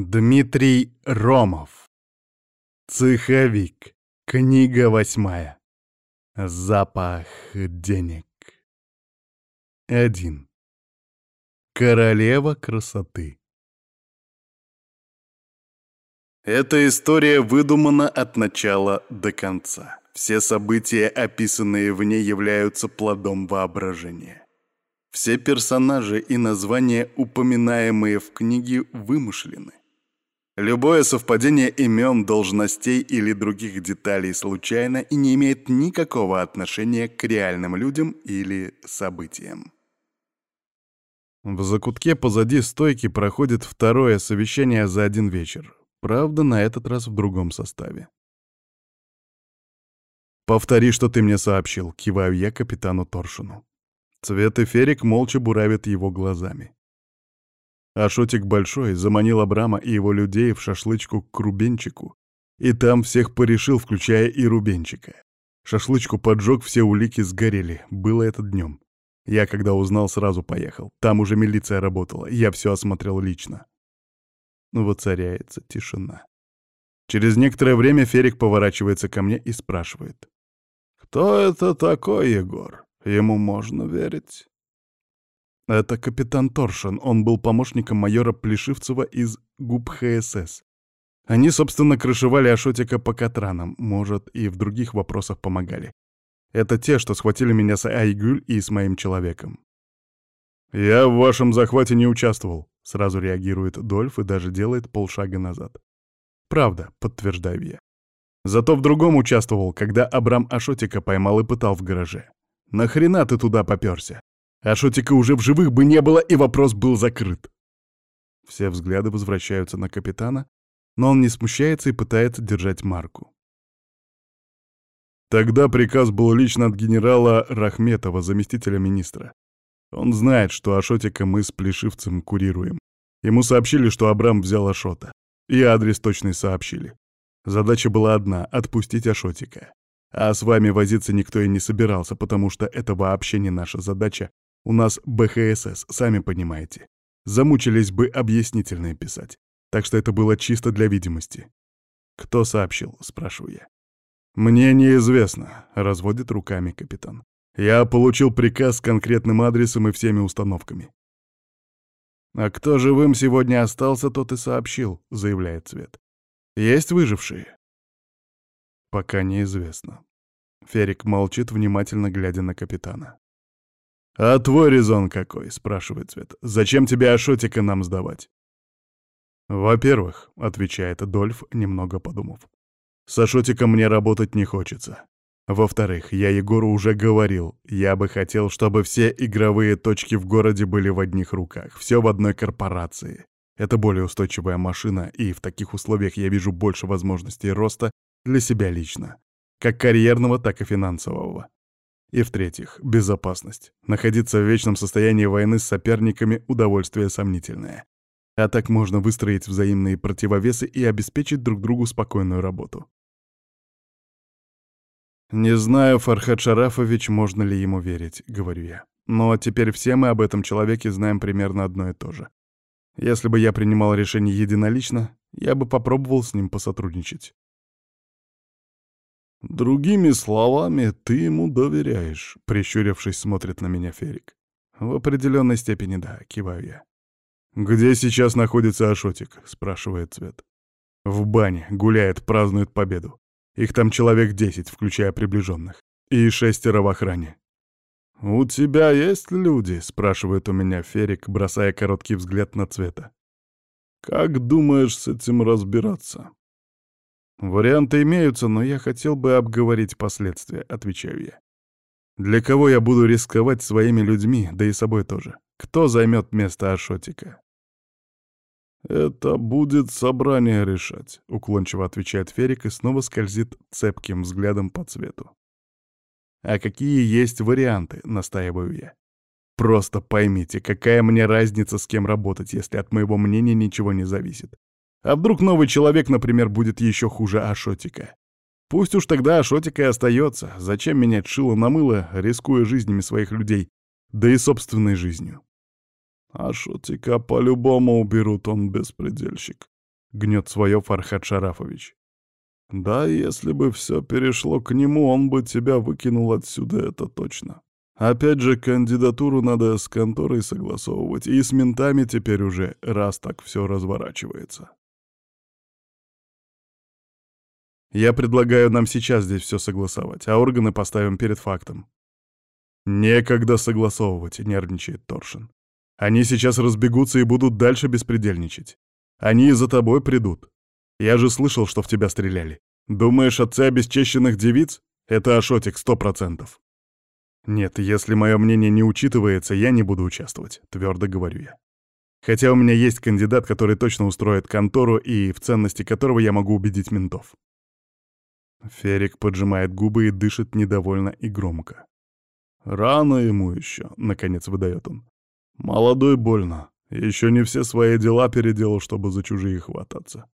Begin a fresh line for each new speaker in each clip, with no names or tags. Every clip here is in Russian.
Дмитрий Ромов. Цеховик. Книга восьмая. Запах денег. Один. Королева красоты. Эта история выдумана от начала до конца. Все события, описанные в ней, являются плодом воображения. Все персонажи и названия, упоминаемые в книге, вымышлены. Любое совпадение имен, должностей или других деталей случайно и не имеет никакого отношения к реальным людям или событиям. В закутке позади стойки проходит второе совещание за один вечер. Правда, на этот раз в другом составе. «Повтори, что ты мне сообщил», — киваю я капитану Торшину. Цвет и Ферик молча буравят его глазами. Ашотик Большой заманил Абрама и его людей в шашлычку к Рубенчику, и там всех порешил, включая и Рубенчика. Шашлычку поджег, все улики сгорели. Было это днем. Я, когда узнал, сразу поехал. Там уже милиция работала, я все осмотрел лично. Воцаряется тишина. Через некоторое время Ферик поворачивается ко мне и спрашивает. «Кто это такой, Егор? Ему можно верить?» Это капитан Торшин, он был помощником майора Плешивцева из ГУП ХСС. Они, собственно, крышевали Ашотика по Катранам, может, и в других вопросах помогали. Это те, что схватили меня с Айгюль и с моим человеком. «Я в вашем захвате не участвовал», — сразу реагирует Дольф и даже делает полшага назад. «Правда», — подтверждаю я. Зато в другом участвовал, когда Абрам Ашотика поймал и пытал в гараже. «Нахрена ты туда попёрся? А Шотика уже в живых бы не было, и вопрос был закрыт. Все взгляды возвращаются на капитана, но он не смущается и пытается держать марку. Тогда приказ был лично от генерала Рахметова, заместителя министра. Он знает, что Ашотика мы с Плешивцем курируем. Ему сообщили, что Абрам взял Ашота. И адрес точный сообщили. Задача была одна — отпустить Ашотика. А с вами возиться никто и не собирался, потому что это вообще не наша задача у нас БХСС, сами понимаете. Замучились бы объяснительные писать. Так что это было чисто для видимости. «Кто сообщил?» — спрашиваю я. «Мне неизвестно», — разводит руками капитан. «Я получил приказ с конкретным адресом и всеми установками». «А кто живым сегодня остался, тот и сообщил», — заявляет Цвет. «Есть выжившие?» «Пока неизвестно». Ферик молчит, внимательно глядя на капитана. «А твой резон какой?» — спрашивает Цвет. «Зачем тебе Ашотика нам сдавать?» «Во-первых», — отвечает Дольф, немного подумав, — «с Ашотиком мне работать не хочется. Во-вторых, я Егору уже говорил, я бы хотел, чтобы все игровые точки в городе были в одних руках, все в одной корпорации. Это более устойчивая машина, и в таких условиях я вижу больше возможностей роста для себя лично, как карьерного, так и финансового. И в-третьих, безопасность. Находиться в вечном состоянии войны с соперниками — удовольствие сомнительное. А так можно выстроить взаимные противовесы и обеспечить друг другу спокойную работу. «Не знаю, Фархад Шарафович, можно ли ему верить», — говорю я. «Но теперь все мы об этом человеке знаем примерно одно и то же. Если бы я принимал решение единолично, я бы попробовал с ним посотрудничать. «Другими словами, ты ему доверяешь», — прищурившись, смотрит на меня Ферик. «В определенной степени да», — киваю я. «Где сейчас находится Ашотик?» — спрашивает Цвет. «В бане, гуляет, празднует победу. Их там человек десять, включая приближенных. И шестеро в охране». «У тебя есть люди?» — спрашивает у меня Ферик, бросая короткий взгляд на Цвета. «Как думаешь с этим разбираться?» «Варианты имеются, но я хотел бы обговорить последствия», — отвечаю я. «Для кого я буду рисковать своими людьми, да и собой тоже? Кто займет место Ашотика?» «Это будет собрание решать», — уклончиво отвечает Ферик и снова скользит цепким взглядом по цвету. «А какие есть варианты?» — настаиваю я. «Просто поймите, какая мне разница, с кем работать, если от моего мнения ничего не зависит. А вдруг новый человек, например, будет еще хуже Ашотика? Пусть уж тогда Ашотика и остается. Зачем менять шило на мыло, рискуя жизнями своих людей, да и собственной жизнью? Ашотика по-любому уберут, он беспредельщик. — гнет свое Фархад Шарафович. «Да, если бы все перешло к нему, он бы тебя выкинул отсюда, это точно. Опять же, кандидатуру надо с конторой согласовывать, и с ментами теперь уже, раз так все разворачивается». Я предлагаю нам сейчас здесь все согласовать, а органы поставим перед фактом. Некогда согласовывать, нервничает Торшин. Они сейчас разбегутся и будут дальше беспредельничать. Они и за тобой придут. Я же слышал, что в тебя стреляли. Думаешь, отцы обесчещенных девиц? Это Ашотик сто процентов. Нет, если мое мнение не учитывается, я не буду участвовать, твердо говорю я. Хотя у меня есть кандидат, который точно устроит контору и в ценности которого я могу убедить ментов. Ферик поджимает губы и дышит недовольно и громко. «Рано ему еще», — наконец выдает он. «Молодой больно. Еще не все свои дела переделал, чтобы за чужие хвататься».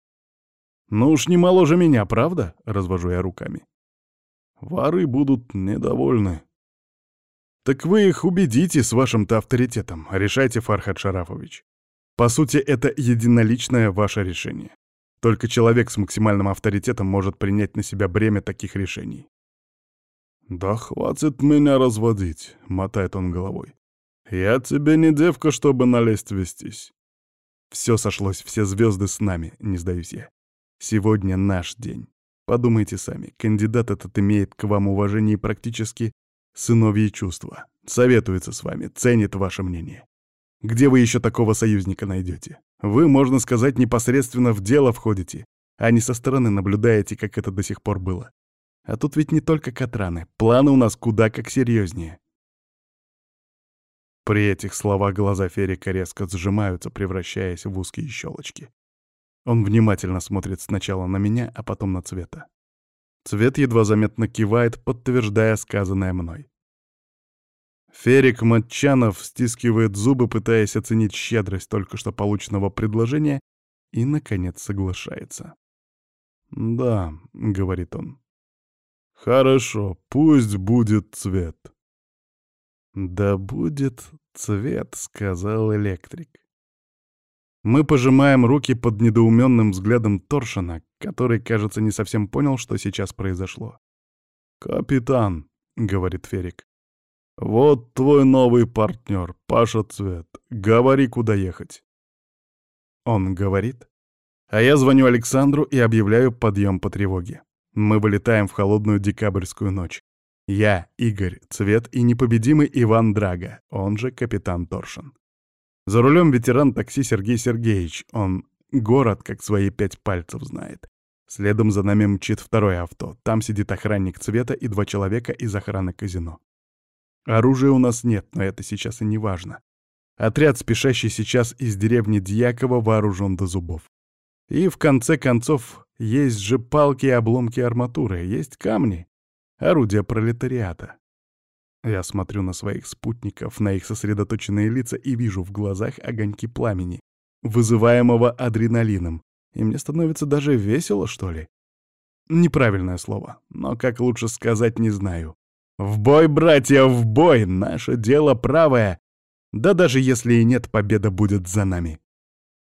«Ну уж не моложе меня, правда?» — развожу я руками. «Воры будут недовольны». «Так вы их убедите с вашим-то авторитетом, решайте, Фархад Шарафович. По сути, это единоличное ваше решение. Только человек с максимальным авторитетом может принять на себя бремя таких решений. «Да хватит меня разводить», — мотает он головой. «Я тебе не девка, чтобы налезть вестись». Все сошлось, все звезды с нами, не сдаюсь я. Сегодня наш день. Подумайте сами, кандидат этот имеет к вам уважение и практически сыновьи чувства. Советуется с вами, ценит ваше мнение. Где вы еще такого союзника найдете? Вы, можно сказать, непосредственно в дело входите, а не со стороны наблюдаете, как это до сих пор было. А тут ведь не только Катраны, планы у нас куда как серьезнее. При этих словах глаза Ферика резко сжимаются, превращаясь в узкие щелочки. Он внимательно смотрит сначала на меня, а потом на Цвета. Цвет едва заметно кивает, подтверждая сказанное мной. Ферик Матчанов стискивает зубы, пытаясь оценить щедрость только что полученного предложения, и, наконец, соглашается. «Да», — говорит он. «Хорошо, пусть будет цвет». «Да будет цвет», — сказал электрик. Мы пожимаем руки под недоуменным взглядом Торшина, который, кажется, не совсем понял, что сейчас произошло. «Капитан», — говорит Ферик, «Вот твой новый партнер, Паша Цвет. Говори, куда ехать». Он говорит. А я звоню Александру и объявляю подъем по тревоге. Мы вылетаем в холодную декабрьскую ночь. Я, Игорь, Цвет и непобедимый Иван Драга, он же капитан Торшин. За рулем ветеран такси Сергей Сергеевич. Он город как свои пять пальцев знает. Следом за нами мчит второе авто. Там сидит охранник Цвета и два человека из охраны казино. Оружия у нас нет, но это сейчас и не важно. Отряд, спешащий сейчас из деревни Дьякова, вооружен до зубов. И в конце концов, есть же палки и обломки арматуры, есть камни, орудия пролетариата. Я смотрю на своих спутников, на их сосредоточенные лица и вижу в глазах огоньки пламени, вызываемого адреналином. И мне становится даже весело, что ли. Неправильное слово, но как лучше сказать, не знаю. В бой, братья, в бой! Наше дело правое. Да даже если и нет, победа будет за нами.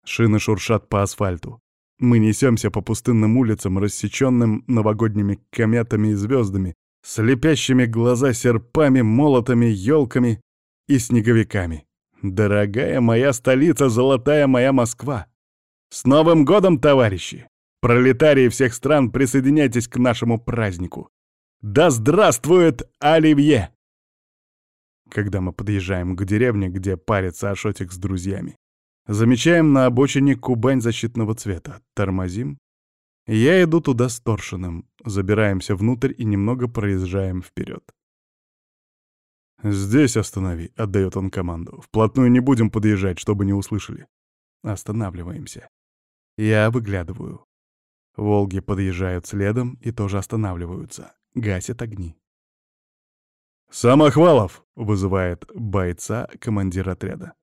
Шины шуршат по асфальту. Мы несемся по пустынным улицам, рассеченным новогодними кометами и звездами, слепящими глаза серпами, молотами, елками и снеговиками. Дорогая моя столица, золотая моя Москва! С Новым годом, товарищи! Пролетарии всех стран, присоединяйтесь к нашему празднику! Да здравствует Оливье! Когда мы подъезжаем к деревне, где парится Ашотик с друзьями, замечаем на обочине Кубань защитного цвета. Тормозим. Я иду туда с Торшиным. Забираемся внутрь и немного проезжаем вперед. «Здесь останови», — отдает он команду. «Вплотную не будем подъезжать, чтобы не услышали». Останавливаемся. Я выглядываю. «Волги» подъезжают следом и тоже останавливаются гасят огни. «Самохвалов!» — вызывает бойца командир отряда.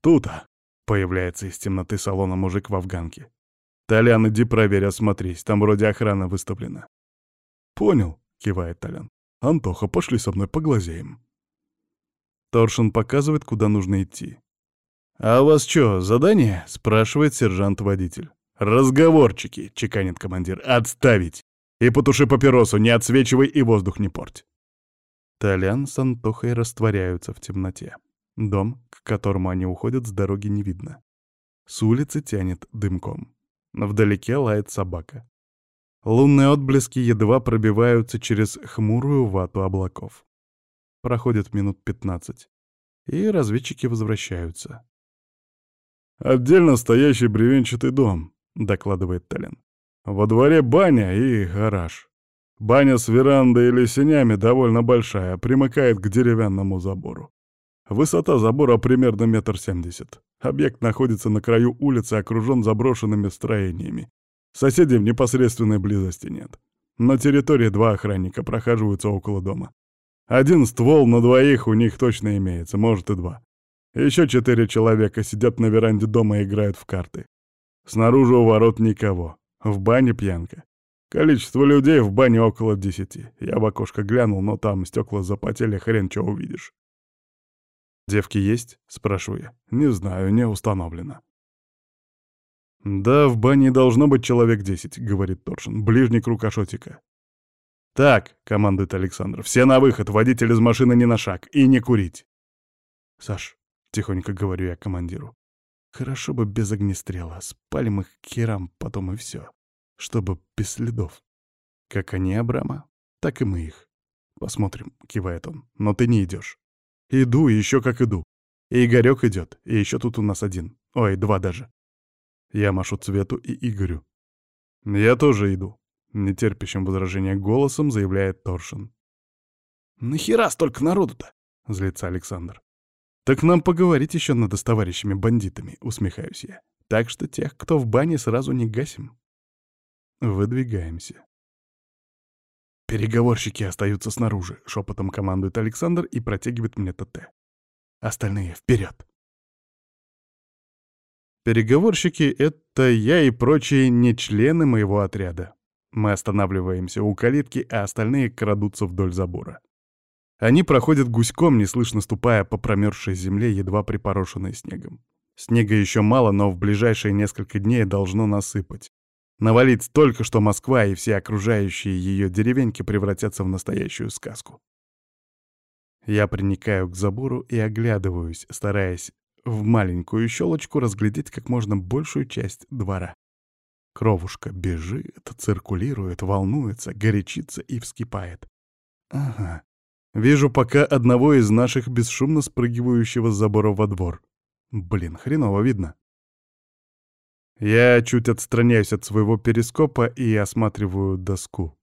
«Тута!» — появляется из темноты салона мужик в афганке. «Толян, иди проверь, осмотрись, там вроде охрана выставлена». «Понял», — кивает Толян. «Антоха, пошли со мной поглазеем». Торшин показывает, куда нужно идти. «А у вас что, задание?» — спрашивает сержант-водитель. «Разговорчики!» — чеканит командир. «Отставить! И потуши папиросу, не отсвечивай и воздух не порть!» Толян с Антохой растворяются в темноте. Дом, к которому они уходят, с дороги не видно. С улицы тянет дымком. Вдалеке лает собака. Лунные отблески едва пробиваются через хмурую вату облаков. Проходит минут пятнадцать, и разведчики возвращаются. «Отдельно стоящий бревенчатый дом», — докладывает Талин. «Во дворе баня и гараж. Баня с верандой или сенями довольно большая, примыкает к деревянному забору. Высота забора примерно метр семьдесят. Объект находится на краю улицы, окружен заброшенными строениями. Соседей в непосредственной близости нет. На территории два охранника прохаживаются около дома. Один ствол на двоих у них точно имеется, может и два. Еще четыре человека сидят на веранде дома и играют в карты. Снаружи у ворот никого. В бане пьянка. Количество людей в бане около десяти. Я в окошко глянул, но там стекла запотели, хрен что увидишь. «Девки есть?» — спрашиваю я. «Не знаю, не установлено». «Да, в бане должно быть человек десять», — говорит Торшин, ближний круг Ашотика. «Так», — командует Александр, — «все на выход, водитель из машины не на шаг, и не курить». «Саш», — тихонько говорю я командиру, — «хорошо бы без огнестрела, спалим их к херам потом и все, чтобы без следов. Как они Абрама, так и мы их. Посмотрим», — кивает он, — «но ты не идешь». Иду, еще как иду. И Игорек идет, и еще тут у нас один. Ой, два даже. Я машу Цвету и Игорю. Я тоже иду. Нетерпящим возражения голосом заявляет Торшин. «Нахера столько народу-то?» — злится Александр. «Так нам поговорить еще надо с товарищами-бандитами», — усмехаюсь я. «Так что тех, кто в бане, сразу не гасим». Выдвигаемся. «Переговорщики остаются снаружи», — шепотом командует Александр и протягивает мне ТТ. «Остальные вперед!» Переговорщики — это я и прочие не члены моего отряда. Мы останавливаемся у калитки, а остальные крадутся вдоль забора. Они проходят гуськом, неслышно ступая по промерзшей земле, едва припорошенной снегом. Снега еще мало, но в ближайшие несколько дней должно насыпать. Навалить столько, что Москва и все окружающие ее деревеньки превратятся в настоящую сказку. Я приникаю к забору и оглядываюсь, стараясь в маленькую щелочку разглядеть как можно большую часть двора. Кровушка бежит, циркулирует, волнуется, горячится и вскипает. Ага. Вижу пока одного из наших бесшумно спрыгивающего с забора во двор. Блин, хреново видно. Я чуть отстраняюсь от своего перископа и осматриваю доску.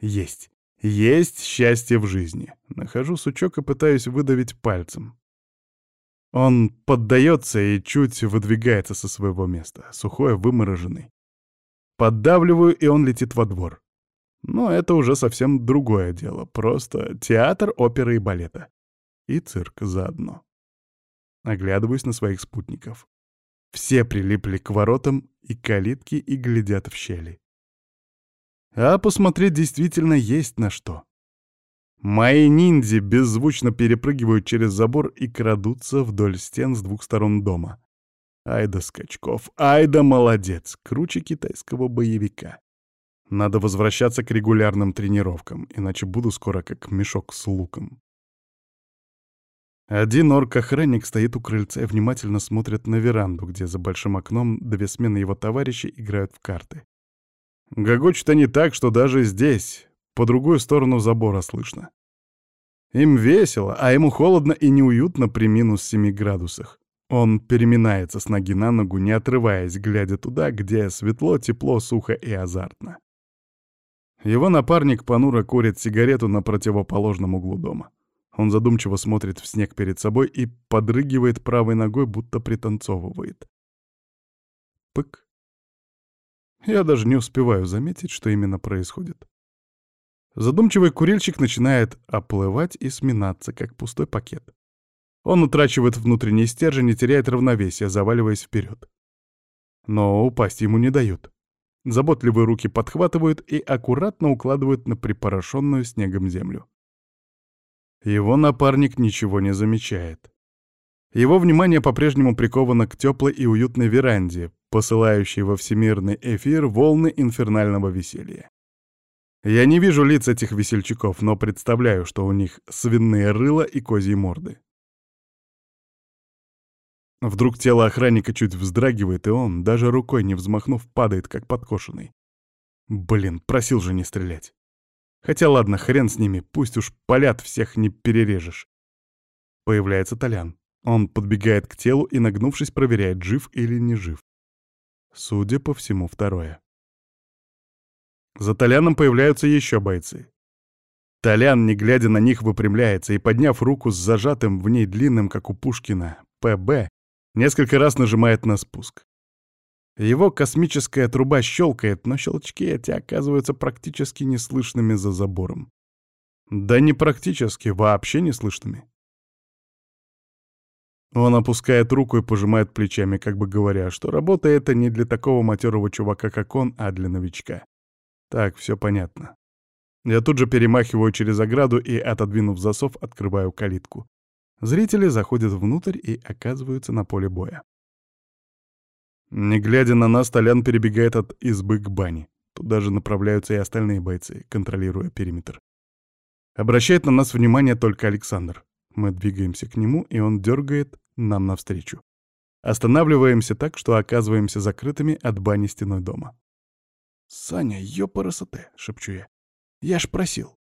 Есть. Есть счастье в жизни. Нахожу сучок и пытаюсь выдавить пальцем. Он поддается и чуть выдвигается со своего места, сухой, вымороженный. Поддавливаю, и он летит во двор. Но это уже совсем другое дело. Просто театр оперы и балета. И цирк заодно. Оглядываюсь на своих спутников. Все прилипли к воротам и калитке и глядят в щели. А посмотреть действительно есть на что. Мои ниндзя беззвучно перепрыгивают через забор и крадутся вдоль стен с двух сторон дома. Ай да скачков, ай да молодец, круче китайского боевика. Надо возвращаться к регулярным тренировкам, иначе буду скоро как мешок с луком. Один орк-охранник стоит у крыльца и внимательно смотрит на веранду, где за большим окном две смены его товарищей играют в карты. Гогочут они так, что даже здесь, по другую сторону забора слышно. Им весело, а ему холодно и неуютно при минус семи градусах. Он переминается с ноги на ногу, не отрываясь, глядя туда, где светло, тепло, сухо и азартно. Его напарник понуро курит сигарету на противоположном углу дома. Он задумчиво смотрит в снег перед собой и подрыгивает правой ногой, будто пританцовывает. Пык. Я даже не успеваю заметить, что именно происходит. Задумчивый курильщик начинает оплывать и сминаться, как пустой пакет. Он утрачивает внутренний стержень и теряет равновесие, заваливаясь вперед. Но упасть ему не дают. Заботливые руки подхватывают и аккуратно укладывают на припорошенную снегом землю. Его напарник ничего не замечает. Его внимание по-прежнему приковано к теплой и уютной веранде, посылающий во всемирный эфир волны инфернального веселья. Я не вижу лиц этих весельчаков, но представляю, что у них свиные рыла и козьи морды. Вдруг тело охранника чуть вздрагивает, и он, даже рукой не взмахнув, падает, как подкошенный. Блин, просил же не стрелять. Хотя ладно, хрен с ними, пусть уж палят, всех не перережешь. Появляется Толян. Он подбегает к телу и, нагнувшись, проверяет, жив или не жив. Судя по всему, второе. За Толяном появляются еще бойцы. Толян, не глядя на них, выпрямляется и, подняв руку с зажатым в ней длинным, как у Пушкина, ПБ, несколько раз нажимает на спуск. Его космическая труба щелкает, но щелчки эти оказываются практически неслышными за забором. Да не практически, вообще неслышными. Он опускает руку и пожимает плечами, как бы говоря, что работа это не для такого матерого чувака, как он, а для новичка. Так, все понятно. Я тут же перемахиваю через ограду и, отодвинув засов, открываю калитку. Зрители заходят внутрь и оказываются на поле боя. Не глядя на нас, Толян перебегает от избы к бане. Туда же направляются и остальные бойцы, контролируя периметр. Обращает на нас внимание только Александр. Мы двигаемся к нему, и он дергает нам навстречу. Останавливаемся так, что оказываемся закрытыми от бани стеной дома. «Саня, ёпарасоте!» — шепчу я. «Я ж просил.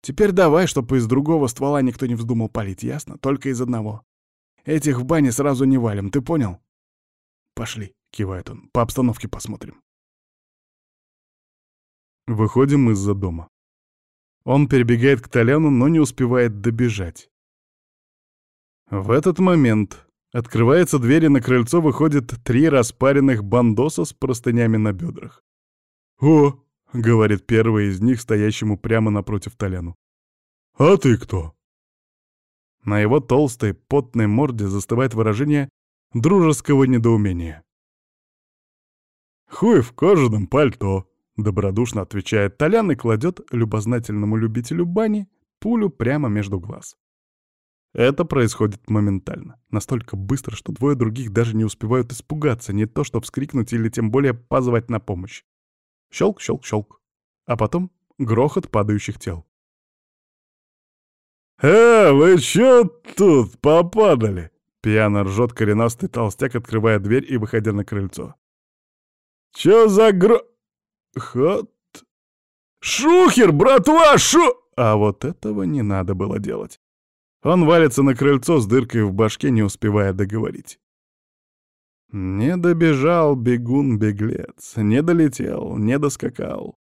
Теперь давай, чтобы из другого ствола никто не вздумал палить, ясно? Только из одного. Этих в бане сразу не валим, ты понял?» «Пошли», — кивает он, — «по обстановке посмотрим». Выходим из-за дома. Он перебегает к Толяну, но не успевает добежать. В этот момент открывается дверь, и на крыльцо выходит три распаренных бандоса с простынями на бедрах. «О!» — говорит первый из них, стоящему прямо напротив Толяну. «А ты кто?» На его толстой, потной морде застывает выражение дружеского недоумения. «Хуй в кожаном пальто», — добродушно отвечает Толян и кладет любознательному любителю бани пулю прямо между глаз. Это происходит моментально, настолько быстро, что двое других даже не успевают испугаться, не то что вскрикнуть или тем более позвать на помощь. Щелк, щелк, щелк. А потом грохот падающих тел. «Э, вы чё тут попадали?» Пьяно ржет коренастый толстяк, открывая дверь и выходя на крыльцо. «Чё за гро... ход... Шухер, братва, шу...» А вот этого не надо было делать. Он валится на крыльцо с дыркой в башке, не успевая договорить. Не добежал бегун-беглец, не долетел, не доскакал.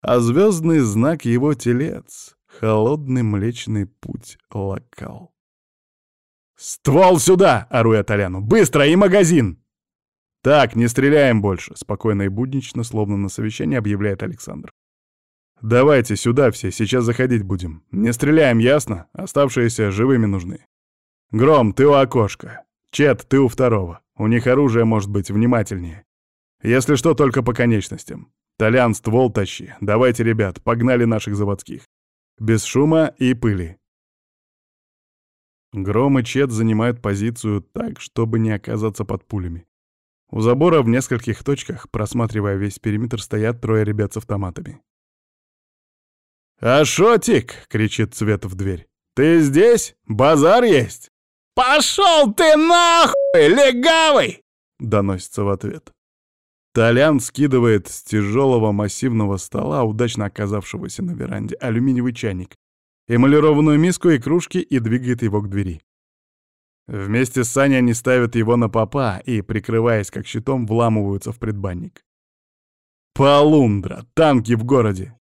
А звездный знак его телец — холодный млечный путь локал. «Ствол сюда!» — ору я Толяну. «Быстро! И магазин!» «Так, не стреляем больше!» — спокойно и буднично, словно на совещании, объявляет Александр. «Давайте сюда все, сейчас заходить будем. Не стреляем, ясно? Оставшиеся живыми нужны. Гром, ты у окошка. Чет, ты у второго. У них оружие может быть внимательнее. Если что, только по конечностям. Толян, ствол тащи. Давайте, ребят, погнали наших заводских. Без шума и пыли. Гром и Чет занимают позицию так, чтобы не оказаться под пулями. У забора в нескольких точках, просматривая весь периметр, стоят трое ребят с автоматами. «Ашотик!» — кричит Цвет в дверь. «Ты здесь? Базар есть?» «Пошел ты нахуй, легавый!» — доносится в ответ. Толян скидывает с тяжелого массивного стола, удачно оказавшегося на веранде, алюминиевый чайник, эмалированную миску и кружки и двигает его к двери. Вместе с Саней они ставят его на попа и, прикрываясь как щитом, вламываются в предбанник. «Полундра! Танки в городе!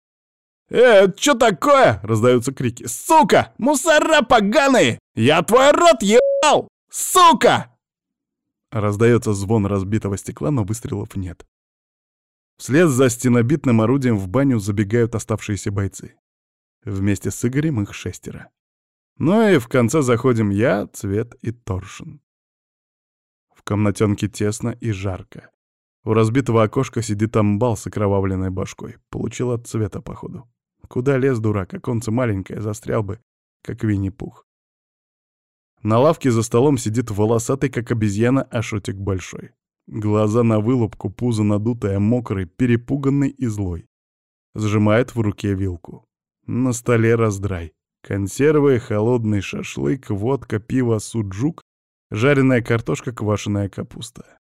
«Э, что такое?» — раздаются крики. «Сука! Мусора поганые! Я твой рот ебал! Сука!» Раздается звон разбитого стекла, но выстрелов нет. Вслед за стенобитным орудием в баню забегают оставшиеся бойцы. Вместе с Игорем их шестеро. Ну и в конце заходим я, Цвет и Торшин. В комнатенке тесно и жарко. У разбитого окошка сидит амбал с окровавленной башкой. Получил от цвета, походу. Куда лез дурак, оконце маленькое, застрял бы, как Винни-Пух. На лавке за столом сидит волосатый, как обезьяна, Ашотик Большой. Глаза на вылупку, пузо надутое, мокрый, перепуганный и злой. Сжимает в руке вилку. На столе раздрай. Консервы, холодный шашлык, водка, пиво, суджук, жареная картошка, квашеная капуста.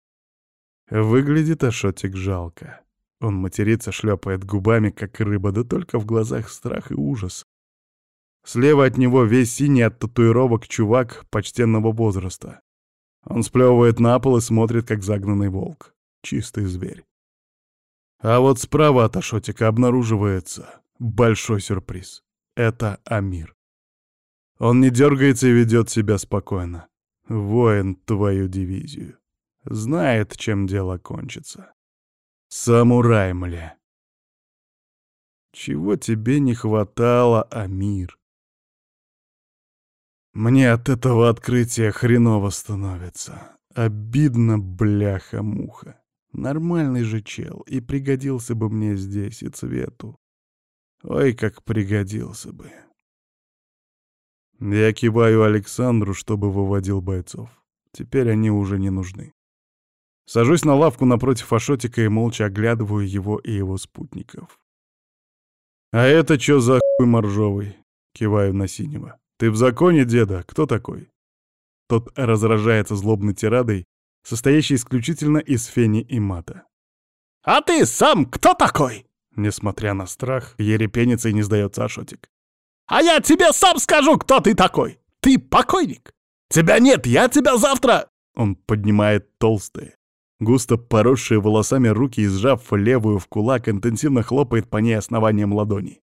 Выглядит Ашотик жалко. Он матерится, шлепает губами, как рыба, да только в глазах страх и ужас. Слева от него весь синий от татуировок чувак почтенного возраста. Он сплевывает на пол и смотрит, как загнанный волк. Чистый зверь. А вот справа от Ашотика обнаруживается большой сюрприз. Это Амир. Он не дергается и ведет себя спокойно. Воин твою дивизию. Знает, чем дело кончится. Самурай, мля. Чего тебе не хватало, Амир? Мне от этого открытия хреново становится. Обидно, бляха-муха. Нормальный же чел, и пригодился бы мне здесь, и цвету. Ой, как пригодился бы. Я киваю Александру, чтобы выводил бойцов. Теперь они уже не нужны. Сажусь на лавку напротив Ашотика и молча оглядываю его и его спутников. «А это чё за хуй моржовый?» — киваю на синего. «Ты в законе, деда? Кто такой?» Тот разражается злобной тирадой, состоящей исключительно из фени и мата.
«А ты сам кто такой?»
Несмотря на страх, ерепенится и не сдается Ашотик.
«А я тебе сам скажу, кто ты такой! Ты покойник! Тебя нет, я тебя завтра...»
Он поднимает толстые, густо поросшие волосами руки и, сжав левую в кулак, интенсивно хлопает по ней основанием ладони.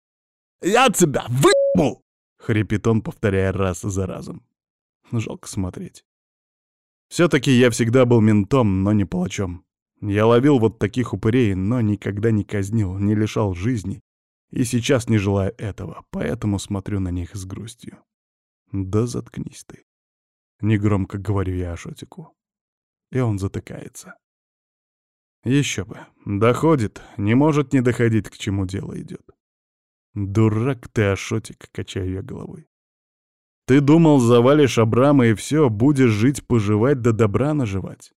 «Я тебя выебу!»
— хрипит он, повторяя раз за разом. Жалко смотреть. Все-таки я всегда был ментом, но не палачом. Я ловил вот таких упырей, но никогда не казнил, не лишал жизни. И сейчас не желаю этого, поэтому смотрю на них с грустью. Да заткнись ты. Негромко говорю я Ашотику. И он затыкается. Еще бы. Доходит, не может не доходить, к чему дело идет. Дурак ты, Ашотик, качаю я головой. Ты думал, завалишь Абрама и все, будешь жить-поживать да добра наживать.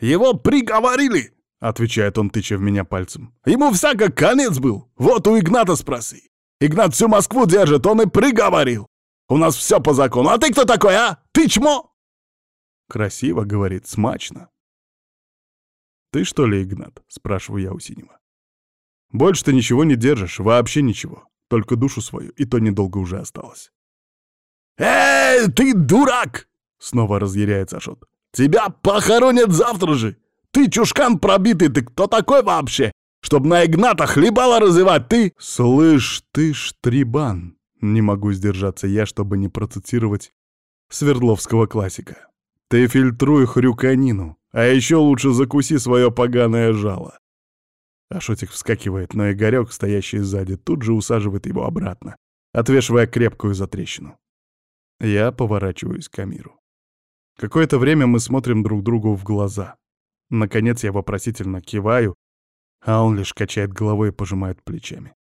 «Его приговорили!» — отвечает он, тыча в меня пальцем. «Ему всяко конец был! Вот у Игната спроси! Игнат всю Москву держит, он и приговорил! У нас все по закону, а ты кто такой, а? Ты чмо?»
Красиво, говорит, смачно. «Ты что ли, Игнат?» — спрашиваю я у Синего. «Больше ты ничего не держишь, вообще ничего. Только душу свою, и то недолго уже осталось».
«Эй, ты дурак!» — снова разъяряется Ашот. «Тебя похоронят завтра же! Ты чушкан пробитый, ты кто такой вообще? Чтоб на Игната хлебало развивать, ты...»
«Слышь, ты штрибан!» Не могу сдержаться я, чтобы не процитировать Свердловского классика. «Ты фильтруй хрюканину, а еще лучше закуси свое поганое жало». Ашотик вскакивает, но Игорек, стоящий сзади, тут же усаживает его обратно, отвешивая крепкую затрещину. Я поворачиваюсь к Амиру. Какое-то время мы смотрим друг другу в глаза. Наконец я вопросительно киваю, а он лишь качает головой и пожимает плечами.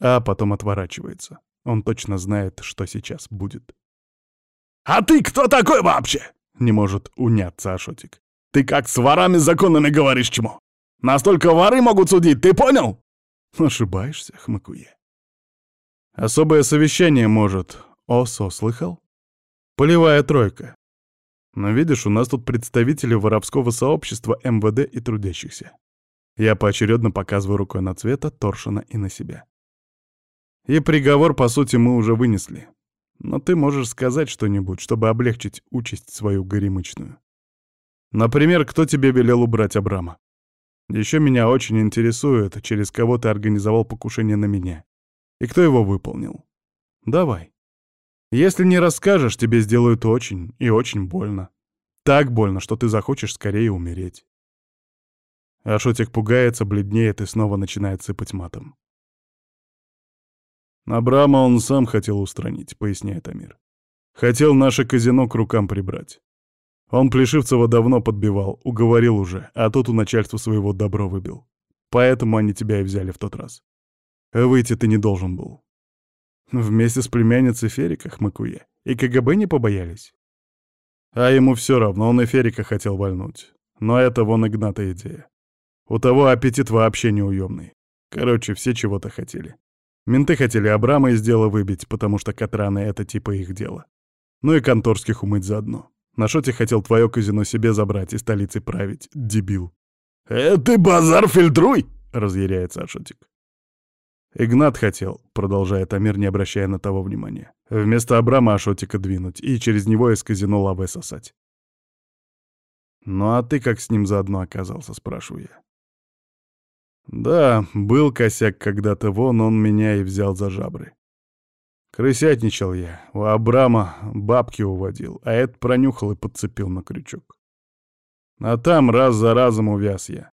А потом отворачивается. Он точно знает, что сейчас будет.
«А ты кто такой вообще?»
— не может уняться Ашотик.
«Ты как с ворами законными говоришь чему? Настолько воры могут судить, ты понял?»
«Ошибаешься, хмыкуе. Особое совещание может, ОСО слыхал? Полевая тройка. Но видишь, у нас тут представители воровского сообщества МВД и трудящихся. Я поочередно показываю рукой на Цвета, Торшина и на себя. И приговор, по сути, мы уже вынесли. Но ты можешь сказать что-нибудь, чтобы облегчить участь свою горемычную. Например, кто тебе велел убрать Абрама? Еще меня очень интересует, через кого ты организовал покушение на меня. И кто его выполнил. Давай. Если не расскажешь, тебе сделают очень и очень больно. Так больно, что ты захочешь скорее умереть. Ашотик пугается, бледнеет и снова начинает сыпать матом. Абрама он сам хотел устранить, поясняет Амир. Хотел наше казино к рукам прибрать. Он Плешивцева давно подбивал, уговорил уже, а тот у начальства своего добро выбил. Поэтому они тебя и взяли в тот раз. Выйти ты не должен был. Вместе с племянницей Ферика хмыкуя. И КГБ не побоялись. А ему все равно, он и Ферика хотел вальнуть. Но это вон Игната идея. У того аппетит вообще неуемный. Короче, все чего-то хотели. Менты хотели Абрама из дела выбить, потому что Катраны — это типа их дело. Ну и конторских умыть заодно. Нашоте хотел твое казино себе забрать и столицей править, дебил.
«Э, ты базар фильтруй!»
— разъяряется Ашотик. Игнат хотел, продолжает Амир, не обращая на того внимания, вместо Абрама Ашотика двинуть и через него из казино лавы сосать. «Ну а ты как с ним заодно оказался?» — спрашиваю я. «Да, был косяк когда-то, вон он меня и взял за жабры. Крысятничал я, у Абрама бабки уводил, а этот пронюхал и подцепил на крючок. А там раз за разом увяз я.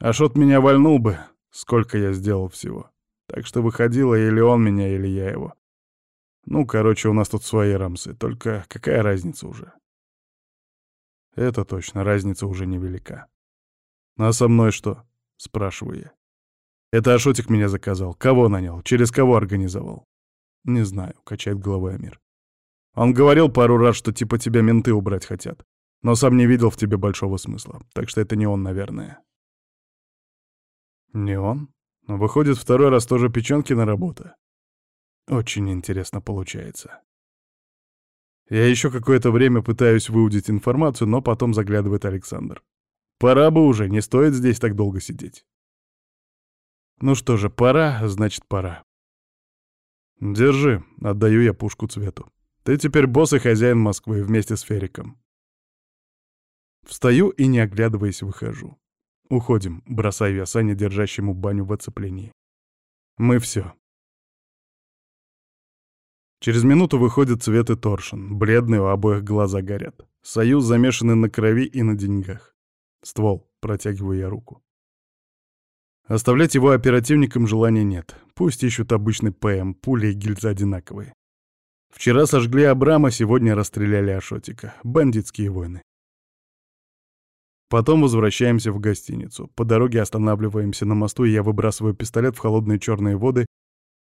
А шот меня вальнул бы, сколько я сделал всего. Так что выходило или он меня, или я его. Ну, короче, у нас тут свои рамсы, только какая разница уже? Это точно, разница уже невелика. А со мной что? Спрашиваю я. Это Ашотик меня заказал. Кого нанял? Через кого организовал? Не знаю, качает головой Амир. Он говорил пару раз, что типа тебя менты убрать хотят. Но сам не видел в тебе большого смысла. Так что это не он, наверное. Не он? Выходит, второй раз тоже Печенкина работа. Очень интересно получается. Я еще какое-то время пытаюсь выудить информацию, но потом заглядывает Александр. Пора бы уже, не стоит здесь так долго сидеть. Ну что же, пора, значит пора. Держи, отдаю я пушку цвету. Ты теперь босс и хозяин Москвы вместе с Фериком. Встаю и, не оглядываясь, выхожу. Уходим, бросаю я Сане, держащему баню в оцеплении. Мы все. Через минуту выходит Цвет и Торшин. Бледные у обоих глаза горят. Союз замешанный на крови и на деньгах. Ствол. Протягиваю я руку. Оставлять его оперативникам желания нет. Пусть ищут обычный ПМ, пули и гильзы одинаковые. Вчера сожгли Абрама, сегодня расстреляли Ашотика. Бандитские войны. Потом возвращаемся в гостиницу. По дороге останавливаемся на мосту, и я выбрасываю пистолет в холодные черные воды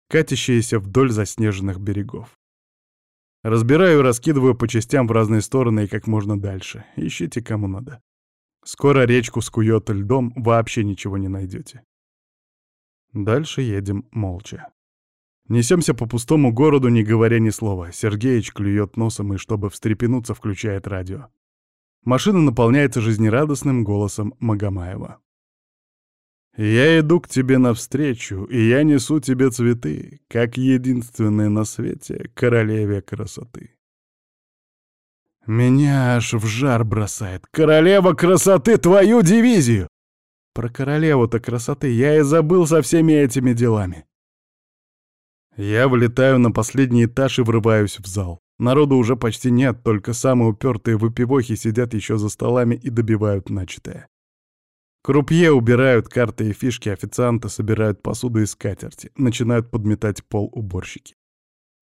катящиеся вдоль заснеженных берегов. Разбираю и раскидываю по частям в разные стороны и как можно дальше. Ищите кому надо. Скоро речку скует льдом, вообще ничего не найдете. Дальше едем молча. Несемся по пустому городу, не говоря ни слова. Сергеич клюет носом и, чтобы встрепенуться, включает радио. Машина наполняется жизнерадостным голосом Магомаева. Я иду к тебе навстречу, и я несу тебе цветы, как единственной на свете королеве красоты. Меня аж в жар бросает. Королева красоты, твою дивизию! Про королеву-то красоты я и забыл со всеми этими делами. Я влетаю на последний этаж и врываюсь в зал. Народу уже почти нет, только самые упертые выпивохи сидят еще за столами и добивают начатое. Крупье убирают карты и фишки, официанты собирают посуду и скатерти, начинают подметать пол уборщики.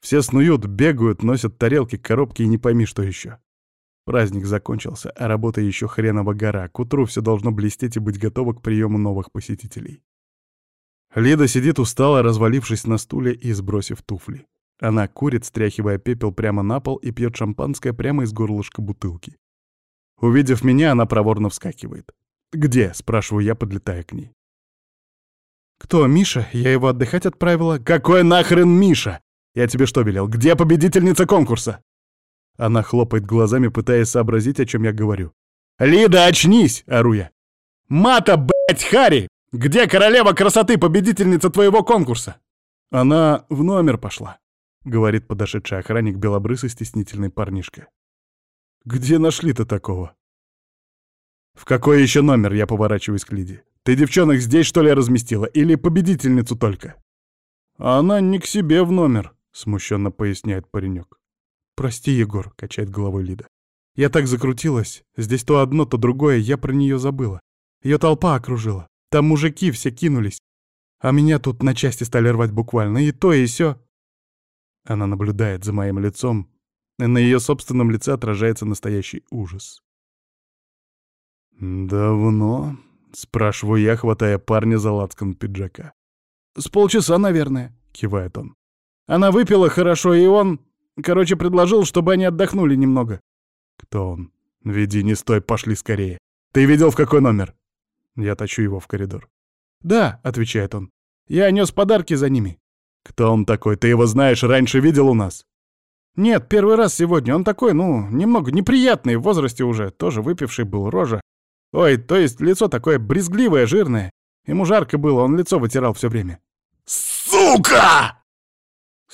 Все снуют, бегают, носят тарелки, коробки и не пойми, что еще. Праздник закончился, а работа еще хренова гора. К утру все должно блестеть и быть готово к приему новых посетителей. Лида сидит устало, развалившись на стуле и сбросив туфли. Она курит, стряхивая пепел прямо на пол и пьет шампанское прямо из горлышка бутылки. Увидев меня, она проворно вскакивает. «Где?» — спрашиваю я, подлетая к ней. «Кто, Миша? Я его отдыхать отправила?» «Какой нахрен Миша? Я тебе что велел? Где победительница конкурса?» Она хлопает глазами, пытаясь сообразить, о чем я говорю. «Лида, очнись!» — ору я. «Мата, блядь, Хари! Где королева красоты, победительница твоего конкурса?» «Она в номер пошла», — говорит подошедший охранник белобрысый стеснительный парнишка. «Где нашли-то такого?» «В какой еще номер?» — я поворачиваюсь к Лиде. «Ты девчонок здесь, что ли, разместила? Или победительницу только?» «Она не к себе в номер», — смущенно поясняет паренек. «Прости, Егор», — качает головой Лида. «Я так закрутилась. Здесь то одно, то другое, я про нее забыла. Ее толпа окружила. Там мужики все кинулись. А меня тут на части стали рвать буквально. И то, и сё». Она наблюдает за моим лицом, и на ее собственном лице отражается настоящий ужас. «Давно?» — спрашиваю я, хватая парня за лацкан пиджака. «С полчаса, наверное», — кивает он. «Она выпила хорошо, и он, короче, предложил, чтобы они отдохнули немного». «Кто он? Веди, не стой, пошли скорее. Ты видел, в какой номер?» Я тащу его в коридор. «Да», — отвечает он. «Я нес подарки за ними». «Кто он такой? Ты его знаешь, раньше видел у нас?» «Нет, первый раз сегодня. Он такой, ну, немного неприятный, в возрасте уже, тоже выпивший был, рожа. Ой, то есть лицо такое брезгливое, жирное. Ему жарко было, он лицо вытирал все время».
«Сука!»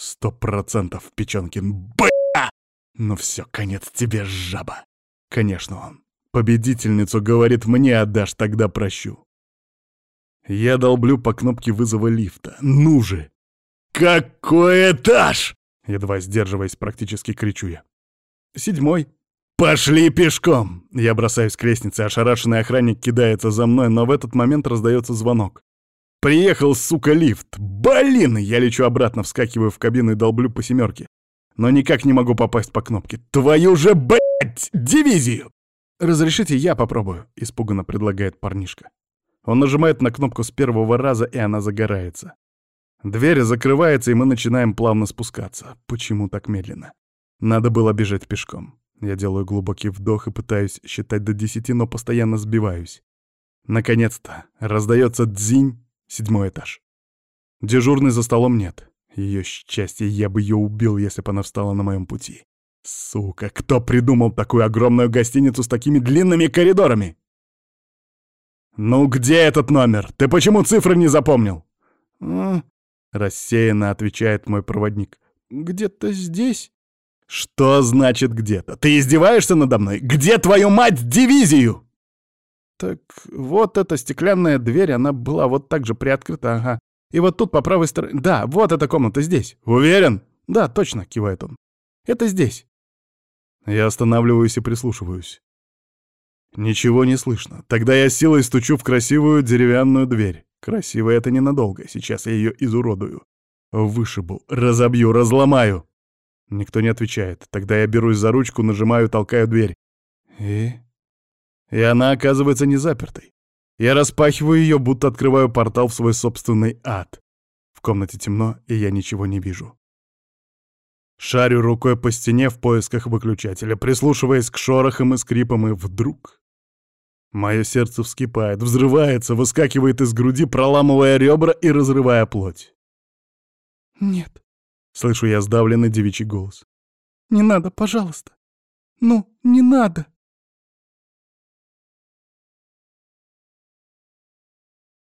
«Сто процентов, Печенкин, бля! Ну все, конец тебе, жаба!» «Конечно он. Победительницу, говорит, мне отдашь, тогда прощу». Я долблю по кнопке вызова лифта. «Ну же!»
«Какой этаж?»
Едва сдерживаясь, практически кричу я. «Седьмой». «Пошли пешком!» Я бросаюсь к лестнице, ошарашенный охранник кидается за мной, но в этот момент раздается звонок. «Приехал, сука, лифт! Блин!» Я лечу обратно, вскакиваю в кабину и долблю по семерке. Но никак не могу попасть по кнопке. «Твою же, блядь, дивизию!» «Разрешите, я попробую», — испуганно предлагает парнишка. Он нажимает на кнопку с первого раза, и она загорается. Дверь закрывается, и мы начинаем плавно спускаться. Почему так медленно? Надо было бежать пешком. Я делаю глубокий вдох и пытаюсь считать до десяти, но постоянно сбиваюсь. Наконец-то раздается дзинь, седьмой этаж. Дежурный за столом нет. Ее счастье, я бы ее убил, если бы она встала на моем пути. Сука, кто придумал такую огромную гостиницу с такими длинными коридорами? «Ну где этот номер? Ты почему цифры не запомнил?» Рассеянно отвечает мой проводник. «Где-то здесь?» «Что значит где-то? Ты издеваешься надо мной? Где твою мать дивизию?» «Так вот эта стеклянная дверь, она была вот так же приоткрыта, ага. И вот тут по правой стороне... Да, вот эта комната здесь. Уверен?» «Да, точно», — кивает он. «Это здесь». Я останавливаюсь и прислушиваюсь. Ничего не слышно. Тогда я силой стучу в красивую деревянную дверь. Красиво это ненадолго, сейчас я ее изуродую. Вышибу, разобью, разломаю. Никто не отвечает. Тогда я берусь за ручку, нажимаю, толкаю дверь. И... И она оказывается не запертой. Я распахиваю ее, будто открываю портал в свой собственный ад. В комнате темно, и я ничего не вижу. Шарю рукой по стене в поисках выключателя, прислушиваясь к шорохам и скрипам, и вдруг... Мое сердце вскипает, взрывается, выскакивает из груди, проламывая ребра и разрывая плоть. «Нет», — слышу я сдавленный девичий голос. «Не надо, пожалуйста. Ну, не надо».